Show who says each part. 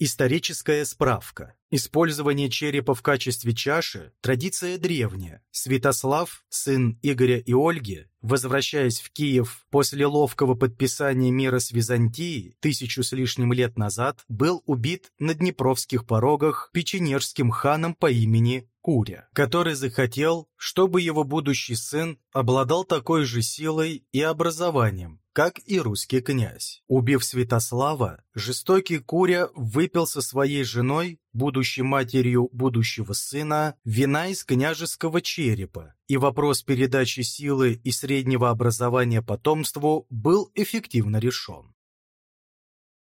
Speaker 1: Историческая справка. Использование черепа в качестве чаши – традиция древняя. Святослав, сын Игоря и Ольги, возвращаясь в Киев после ловкого подписания мира с Византией тысячу с лишним лет назад, был убит на Днепровских порогах печенежским ханом по имени Куря, который захотел, чтобы его будущий сын обладал такой же силой и образованием, как и русский князь. Убив Святослава, жестокий Куря выпил со своей женой, будущей матерью будущего сына, вина из княжеского черепа, и вопрос передачи силы и среднего образования потомству был эффективно решен.